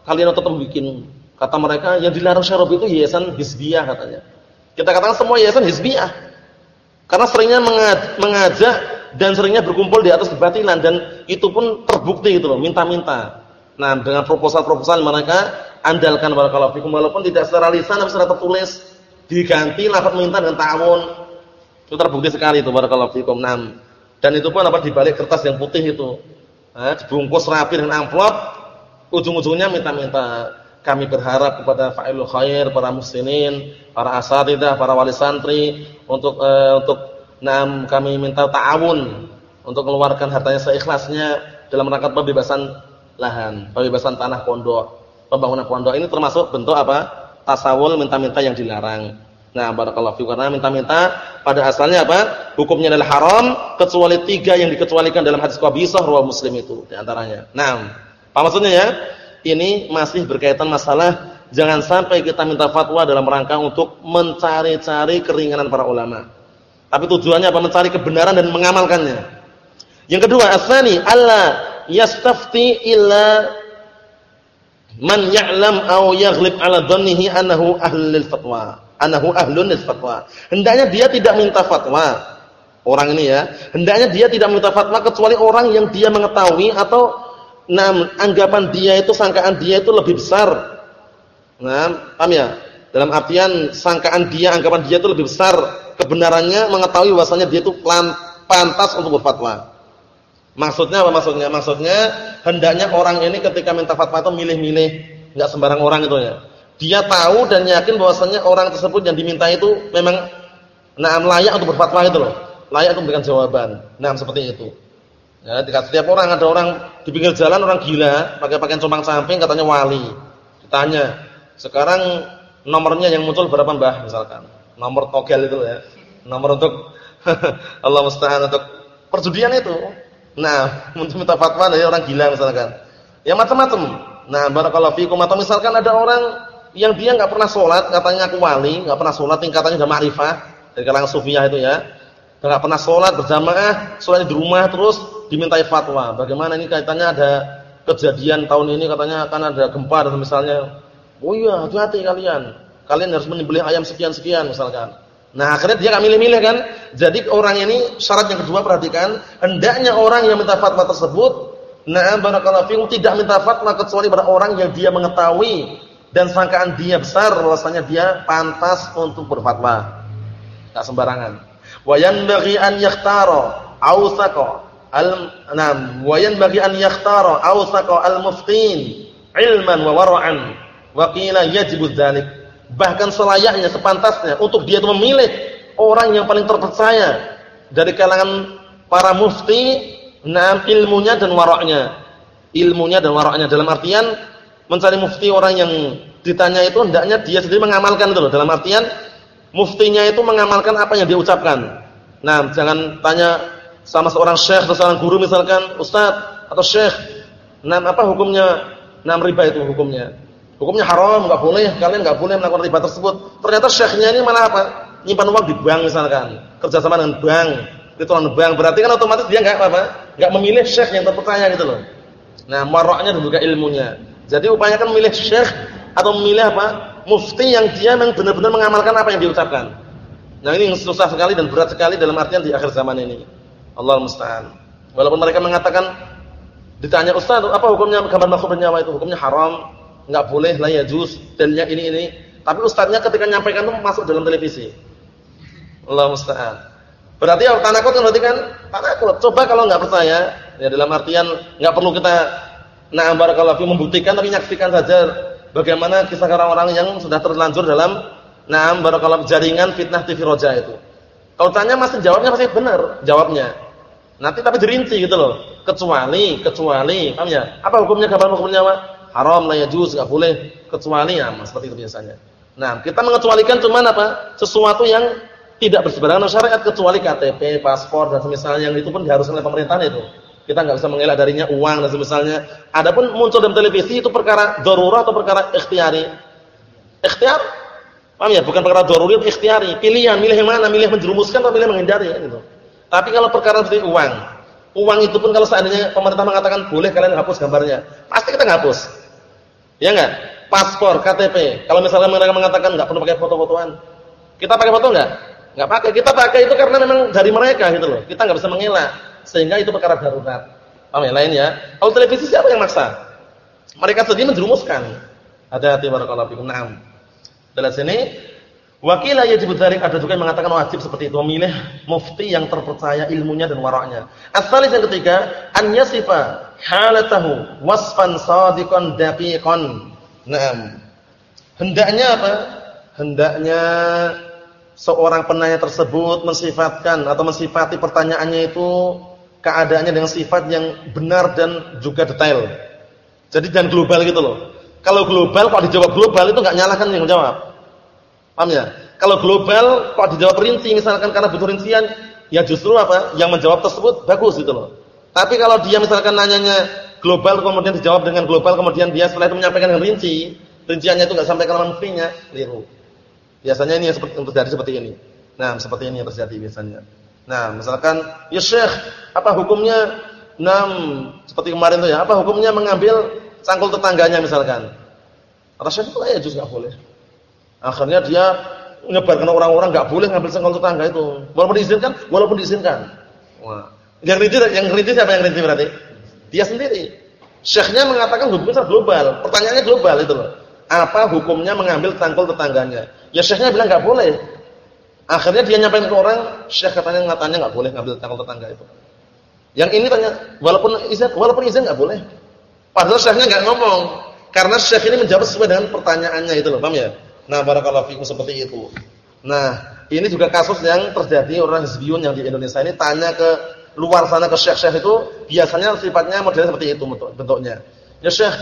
Kalian tetap bikin. Kata mereka yang dilarang Syekh Rabi itu yayasan hizbiyah katanya. Kita katakan semua yayasan hizbiyah. Karena seringnya mengajak dan seringnya berkumpul di atas kebatilan dan itu pun terbukti gitu loh, minta-minta. Nah, dengan proposal-proposal mereka andalkan barakallahu fikum walaupun tidak secara lisan tapi secara tertulis diganti lafaz minta dengan ta'awun. Itu terbukti sekali itu barakallahu fikum. Nam. Dan itu pun apa di balik kertas yang putih itu. Nah, dibungkus rapi dengan amplop, ujung-ujungnya minta-minta. Kami berharap kepada fa'ilul khair, para muslimin, para asatidah, para wali santri untuk uh, untuk nam kami minta ta'awun untuk mengeluarkan hartanya seikhlasnya dalam rangka pembebasan lahan, pembebasan tanah pondok, pembangunan pondok. Ini termasuk bentuk apa? Tasawul minta-minta yang dilarang. Nah, barakallahu fiikum karena minta-minta pada asalnya apa? Hukumnya adalah haram kecuali tiga yang dikecualikan dalam hadis qabisah riwayat Muslim itu di antaranya. Nah, apa maksudnya ya? Ini masih berkaitan masalah jangan sampai kita minta fatwa dalam rangka untuk mencari-cari keringanan para ulama. Tapi tujuannya apa? Mencari kebenaran dan mengamalkannya. Yang kedua, asani Allah yastafti illa man ya'lam aw yaghlib 'ala dhannihi annahu ahlul fatwa. Annahu ahlun fatwa. Hendaknya dia tidak minta fatwa. Orang ini ya. Hendaknya dia tidak minta fatwa kecuali orang yang dia mengetahui atau nah, anggapan dia itu sangkaan dia itu lebih besar. Nah paham ya? Dalam artian sangkaan dia anggapan dia itu lebih besar. Kebenarannya mengetahui bahwasanya dia itu pantas untuk berfatwa Maksudnya apa maksudnya? Maksudnya hendaknya orang ini ketika minta fatwa itu milih-milih, enggak sembarang orang itu ya. Dia tahu dan yakin bahwasanya orang tersebut yang diminta itu memang na'am layak untuk berfatwa itu loh. Layak untuk memberikan jawaban. Nah, seperti itu. Ya, setiap orang ada orang di pinggir jalan orang gila, pakai pakaian comang samping katanya wali. Tanya, sekarang nomornya yang muncul berapa Mbah misalkan? Nomor togel itu ya. Nomor untuk Allah musta'an untuk perjudian itu. Nah, minta fatwa dari orang gila misalkan. Ya macam-macam. Nah, barakallahu fikum atau misalkan ada orang yang dia enggak pernah sholat, katanya aku wali, enggak pernah sholat, tingkatannya sudah ma'rifah dari kalangan sufiah itu ya. Enggak pernah sholat berjamaah, sholat di rumah terus dimintai fatwa. Bagaimana ini kaitannya ada kejadian tahun ini katanya akan ada gempa dan misalnya. Oh iya, hati-hati kalian. Kalian harus menyembelih ayam sekian-sekian misalkan. Nah, akhirnya dia enggak milih-milih kan. Jadi orang ini syarat yang kedua perhatikan, hendaknya orang yang minta fatwa tersebut Nah, barakallahu fikum tidak minta fatwa kecuali pada orang yang dia mengetahui dan sangkaan dia besar bahwasanya dia pantas untuk berfatwa. Enggak sembarangan. Wa yanbaghi an yakhtara awsaqa al-nam wa yanbaghi an yakhtara awsaqa al-muftin ilman wa wara'an wa qila. Bahkan selayaknya sepantasnya untuk dia itu memilih orang yang paling terpercaya dari kalangan para mufti Nah, ilmunya dan waraknya. Ilmunya dan waraknya dalam artian mencari mufti orang yang ditanya itu hendaknya dia sendiri mengamalkan itu loh. Dalam artian muftinya itu mengamalkan apa yang dia ucapkan. Nah, jangan tanya sama seorang syekh atau seorang guru misalkan, "Ustaz atau syekh, nah apa hukumnya?" Nah, riba itu hukumnya. Hukumnya haram, enggak boleh, kalian enggak boleh melakukan riba tersebut. Ternyata syekhnya ini malah apa? Nyimpan uang di bank misalkan, kerja sama dengan bank Rituan bank berarti kan otomatis dia enggak apa-apa, enggak memilih syekh yang terpercaya gitu loh. Nah, maroknya dan juga ilmunya. Jadi upayakan memilih syekh atau memilih apa? Mufti yang dia memang benar-benar mengamalkan apa yang diucapkan. Nah, ini susah sekali dan berat sekali dalam artian di akhir zaman ini. Allah musta'an. Walaupun mereka mengatakan ditanya Ustaz, apa hukumnya gambar makhluk bernyawa itu? Hukumnya haram, enggak boleh, la yajuz, dalilnya ini ini. Tapi ustaznya ketika menyampaikan itu masuk dalam televisi. Allah musta'an. Berarti yang tanakut kan berarti kan tanakut. Coba kalau nggak percaya, ya dalam artian nggak perlu kita na'am barakallahu fi membuktikan tapi nyaksikan saja bagaimana kisah orang-orang yang sudah terlanjur dalam na'am barakallahu jaringan fitnah TV Roja itu. Kalau tanya masih jawabnya pasti benar jawabnya. Nanti tapi dirinci gitu loh. Kecuali, kecuali, paham ya? Apa hukumnya kabar hukum nyawa? Haram la yajuz, enggak boleh kecuali ya, seperti itu biasanya. Nah, kita mengecualikan cuman apa? Sesuatu yang tidak berseberangan syariat kecuali KTP, paspor dan semisalnya yang itu pun diharuskan oleh pemerintahan itu. Kita nggak bisa mengelak darinya uang dan semisalnya. Adapun muncul dalam televisi itu perkara darurat atau perkara ikhtiari. Ikhtiar? Paham ya? Bukan perkara darurat, ikhtiari. Pilihan, milih yang mana? Milih menjerumuskan atau milih menghindari ya, gitu. Tapi kalau perkara seperti uang, uang itu pun kalau seandainya pemerintah mengatakan boleh kalian hapus gambarnya, pasti kita hapus. Ya enggak? Paspor, KTP. Kalau misalnya mereka mengatakan enggak perlu pakai foto-fotoan, kita pakai foto enggak? Enggak pakai. Kita pakai itu karena memang dari mereka gitu loh. Kita enggak bisa mengelak. Sehingga itu perkara darurat. Paham ya lain ya? Kalau televisi siapa yang maksa? Mereka sendiri menjerumuskan. Hati-hati barakallahu fikum. Naam. Dalam sini Wakilah yajib dzalik ada juga yang mengatakan wajib seperti itu memilih mufti yang terpercaya ilmunya dan waraknya. Asal yang ketiga, an yasifa halatahu wasfan sadiqan daqiqan. Naam. Hendaknya apa? Hendaknya seorang penanya tersebut mensifatkan atau mensifati pertanyaannya itu keadaannya dengan sifat yang benar dan juga detail. Jadi jangan global gitu loh. Kalau global kok dijawab global itu enggak nyalahkan yang menjawab. Paham ya? Kalau global kok dijawab rinci misalkan karena butuh rincian, ya justru apa? Yang menjawab tersebut bagus gitu loh. Tapi kalau dia misalkan nanyanya global kemudian dijawab dengan global kemudian dia setelah itu menyampaikan dengan rinci, rinciannya itu enggak sampai ke muftinya, keliru. Biasanya ini yang seperti untuk terjadi seperti ini. Nah, seperti ini yang terjadi biasanya. Nah, misalkan, ya Syekh, apa hukumnya? Nam, seperti kemarin tuh ya, apa hukumnya mengambil cangkul tetangganya misalkan? Kata Syekh, ya justru nggak boleh. Akhirnya dia menyebarkan orang-orang nggak boleh ngambil cangkul tetangga itu. Walaupun diizinkan, walaupun diizinkan. Wah. Yang rinci yang rinci siapa yang rinci berarti? Dia sendiri. Syekhnya mengatakan hukumnya global. Pertanyaannya global itu loh. Apa hukumnya mengambil cangkul tetangganya? Ya syekhnya bilang nggak boleh. Akhirnya dia nyampein ke orang, syekh katanya ngatanya nggak boleh ngambil cangkul tetangga itu. Yang ini tanya, walaupun izin, walaupun izin nggak boleh. Padahal syekhnya nggak ngomong, karena syekh ini menjawab sesuai dengan pertanyaannya itu loh, paham ya? Nah, barakallahu fikum seperti itu. Nah, ini juga kasus yang terjadi orang hizbiyun yang di Indonesia ini tanya ke luar sana ke syekh-syekh itu biasanya sifatnya modelnya seperti itu bentuknya. Ya syekh,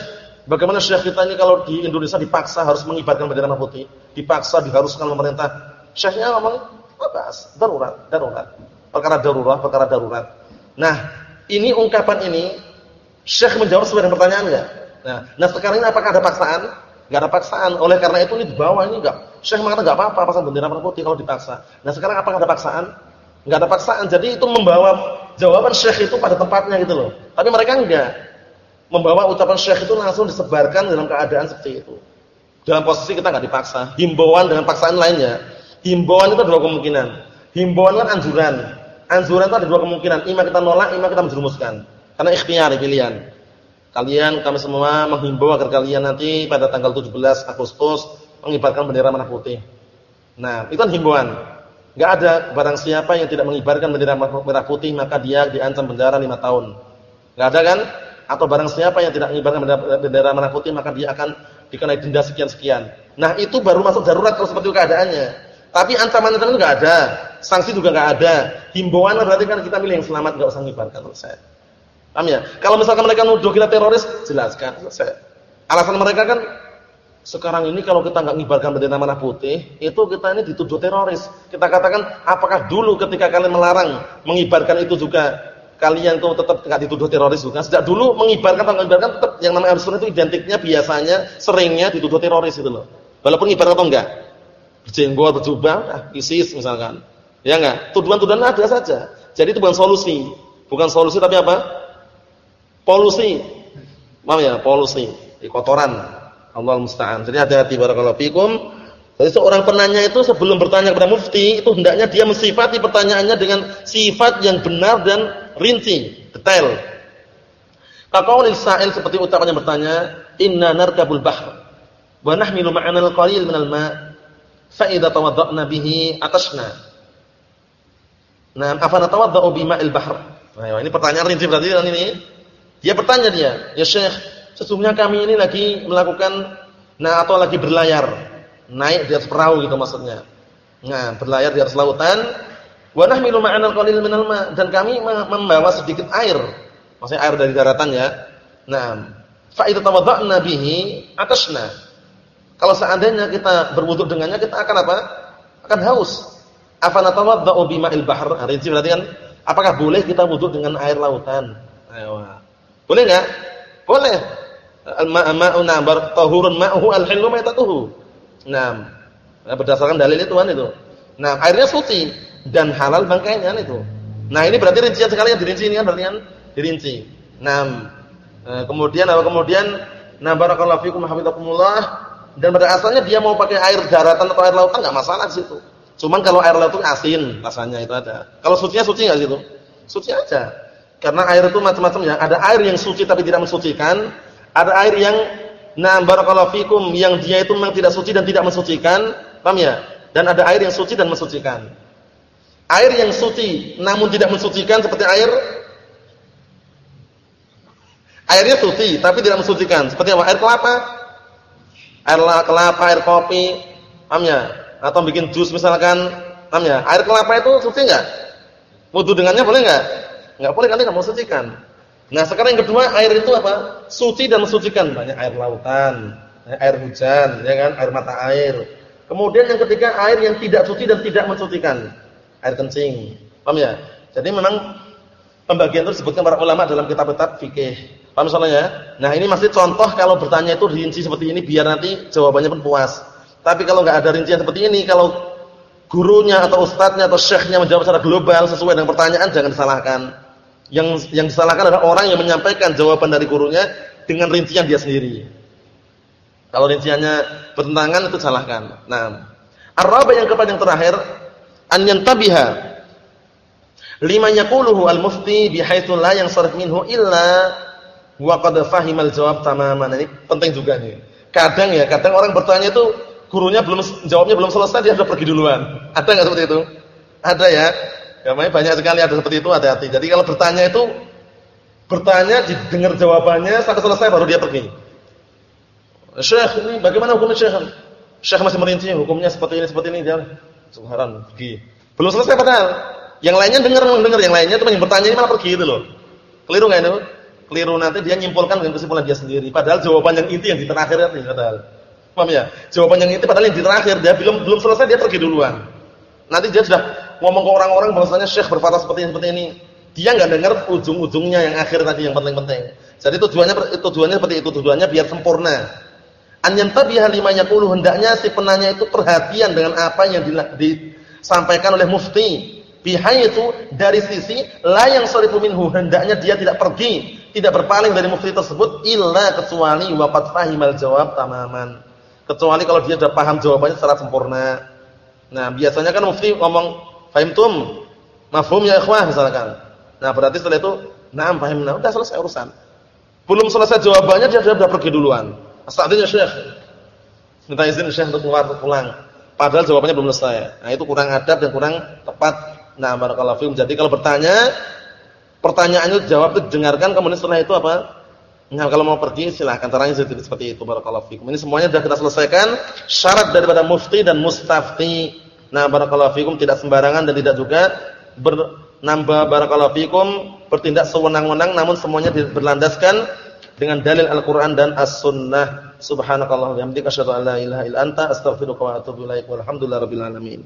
Bagaimana syekh kita ini kalau di Indonesia dipaksa harus mengibarkan bendera merah putih, dipaksa diharuskan pemerintah. Syekhnya ngomong, "Bebas, darurat, darurat." Perkara darurat, perkara darurat. Nah, ini ungkapan ini Syekh menjawab dengan pertanyaan enggak? Nah, nah sekarang ini apakah ada paksaan? Enggak ada paksaan. Oleh karena itu ini di bawah ini enggak. Syekh mengatakan enggak apa-apa pasang bendera merah putih kalau dipaksa. Nah, sekarang apakah ada paksaan? Enggak ada paksaan. Jadi itu membawa jawaban Syekh itu pada tempatnya gitu loh. Tapi mereka enggak membawa ucapan syekh itu langsung disebarkan dalam keadaan seperti itu. Dalam posisi kita nggak dipaksa. Himbauan dengan paksaan lainnya. Himbauan itu ada dua kemungkinan. Himbauan kan anjuran. Anjuran itu ada dua kemungkinan. Ima kita nolak, ima kita menjerumuskan. Karena ikhtiar pilihan. Kalian kami semua menghimbau agar kalian nanti pada tanggal 17 Agustus mengibarkan bendera merah putih. Nah, itu kan himbauan. Enggak ada barang siapa yang tidak mengibarkan bendera merah putih maka dia diancam penjara 5 tahun. Enggak ada kan? atau barang siapa yang tidak mengibarkan bendera merah putih maka dia akan dikenai denda sekian-sekian. Nah, itu baru masuk darurat kalau seperti itu keadaannya. Tapi ancaman itu enggak ada, sanksi juga enggak ada. Himbauan berarti kan kita milih yang selamat enggak usah mengibarkan selesai. Paham ya? Kalau misalkan mereka nuduh kita teroris, jelaskan selesai. Alasan mereka kan sekarang ini kalau kita enggak mengibarkan bendera merah putih, itu kita ini dituduh teroris. Kita katakan, apakah dulu ketika kalian melarang mengibarkan itu juga kalian tuh tetap tidak dituduh teroris bukan? Sejak dulu mengibarkan atau mengibarkan tetap yang namanya Ahlus itu identiknya biasanya seringnya dituduh teroris itu loh. Walaupun mengibarkan atau enggak. Berjenggot, berjubah, ah, ISIS misalkan. Ya enggak? Tuduhan-tuduhan ada saja. Jadi itu bukan solusi. Bukan solusi tapi apa? Polusi. Paham ya? Polusi. Di kotoran. Allah musta'an. Jadi hati-hati barakallahu fikum. Jadi seorang penanya itu sebelum bertanya kepada mufti, itu hendaknya dia mensifati pertanyaannya dengan sifat yang benar dan rinci, detail. Kaqaulil sa'il seperti ucapan yang bertanya, "Inna narkabul bahr wa nahmilu ma'ana al-qalil minal ma' fa idza tawadda'na bihi atashna." Nah, apa natawadda'u bima'il bahr? Nah, ini pertanyaan rinci berarti kan ini. Dia bertanya dia, "Ya Syekh, sesungguhnya kami ini lagi melakukan nah atau lagi berlayar, naik di atas perahu gitu maksudnya." Nah, berlayar di atas lautan Wa nahmilu ma'ana al-qalil minal ma' dan kami membawa sedikit air. Maksudnya air dari daratan ya. Nah, fa idza tawadda'na bihi atasna. Kalau seandainya kita berwudu dengannya kita akan apa? Akan haus. Afa natawadda'u bima'il bahr? Hari ini berarti kan apakah boleh kita wudu dengan air lautan? Ayo. Boleh enggak? Boleh. Al-ma'u nabar tahurun ma'uhu al-hillu ma'tatuhu. Nah, berdasarkan dalil itu kan itu. Nah, airnya suci dan halal bangkainya itu. Nah, ini berarti rincian sekali yang dirinci ini kan berarti kan dirinci. Nah, eh, kemudian apa kemudian nah barakallahu fikum hafizakumullah dan pada asalnya dia mau pakai air daratan atau air lautan enggak masalah di situ. Cuman kalau air laut itu asin rasanya itu ada. Kalau sucinya suci enggak situ? Suci aja. Karena air itu macam-macam ya. Ada air yang suci tapi tidak mensucikan, ada air yang nah barakallahu fikum yang dia itu memang tidak suci dan tidak mensucikan, paham ya? Dan ada air yang suci dan mensucikan. Air yang suci namun tidak mensucikan seperti air airnya suci tapi tidak mensucikan. Seperti apa? Air kelapa. Air kelapa, air kopi, paham ya? Atau bikin jus misalkan, paham ya? Air kelapa itu suci enggak? Wudu dengannya boleh enggak? Enggak boleh karena enggak mensucikan. Nah, sekarang yang kedua, air itu apa? Suci dan mensucikan. Banyak air lautan, air hujan, ya kan? Air mata air. Kemudian yang ketiga, air yang tidak suci dan tidak mensucikan air kencing. Paham ya? Jadi memang pembagian itu disebutkan para ulama dalam kitab-kitab fikih. Paham soalnya? Nah, ini masih contoh kalau bertanya itu rinci seperti ini biar nanti jawabannya pun puas. Tapi kalau nggak ada rincian seperti ini, kalau gurunya atau ustadznya atau syekhnya menjawab secara global sesuai dengan pertanyaan jangan disalahkan. Yang yang disalahkan adalah orang yang menyampaikan jawaban dari gurunya dengan rincian dia sendiri. Kalau rinciannya bertentangan itu salahkan. Nah, araba yang keempat yang terakhir an yantabiha lima yaquluhu al-mufti bihaitsu la yansarif minhu illa wa qad fahimal jawab tamaman. Ini penting juga nih. Kadang ya, kadang orang bertanya itu gurunya belum jawabnya belum selesai dia sudah pergi duluan. Ada enggak seperti itu? Ada ya. Ya banyak sekali ada seperti itu, hati-hati. Jadi kalau bertanya itu bertanya didengar jawabannya sampai selesai baru dia pergi. Syekh ini bagaimana hukumnya Syekh? Syekh masih merinci hukumnya seperti ini seperti ini dia Subhanan pergi. Belum selesai padahal. Yang lainnya dengar dengar yang lainnya teman yang bertanya ini malah pergi itu loh. Keliru enggak itu? keliru nanti dia nyimpulkan dengan kesimpulan dia sendiri. Padahal jawaban yang inti yang di terakhir itu padahal. Paham ya? Jawaban yang inti padahal yang di terakhir dia belum belum selesai dia pergi duluan. Nanti dia sudah ngomong ke orang-orang bahwasanya Syekh berfatwa seperti ini seperti ini. Dia enggak dengar ujung-ujungnya yang akhir tadi yang penting-penting. Jadi tujuannya tujuannya seperti itu, tujuannya biar sempurna. An yantabiha lima yaqulu hendaknya si penanya itu perhatian dengan apa yang disampaikan oleh mufti. Bihaitsu dari sisi la yang sarifu minhu hendaknya dia tidak pergi, tidak berpaling dari mufti tersebut illa kecuali waqad fahimal jawab tamaman. Kecuali kalau dia sudah paham jawabannya secara sempurna. Nah, biasanya kan mufti ngomong fahimtum, mafhum ya ikhwah misalkan. Nah, berarti setelah itu na'am fahimna, udah selesai urusan. Belum selesai jawabannya dia sudah pergi duluan. Astagfirullah Syekh. Minta izin Syekh untuk keluar pulang. Padahal jawabannya belum selesai. Nah, itu kurang adab dan kurang tepat. Nah, barakallahu fiikum. Jadi kalau bertanya, pertanyaannya jawab itu dengarkan kemudian setelah itu apa? Nah, kalau mau pergi silahkan caranya seperti itu barakallahu fiikum. Ini semuanya sudah kita selesaikan syarat daripada mufti dan mustafti. Nah, barakallahu fiikum tidak sembarangan dan tidak juga bernambah barakallahu fiikum bertindak sewenang-wenang namun semuanya berlandaskan dengan dalil Al-Qur'an dan As-Sunnah. Subhanakallah wa bihamdika asyhadu an la ilaha illa anta astaghfiruka wa atubu ilaik. Walhamdulillahirabbil alamin.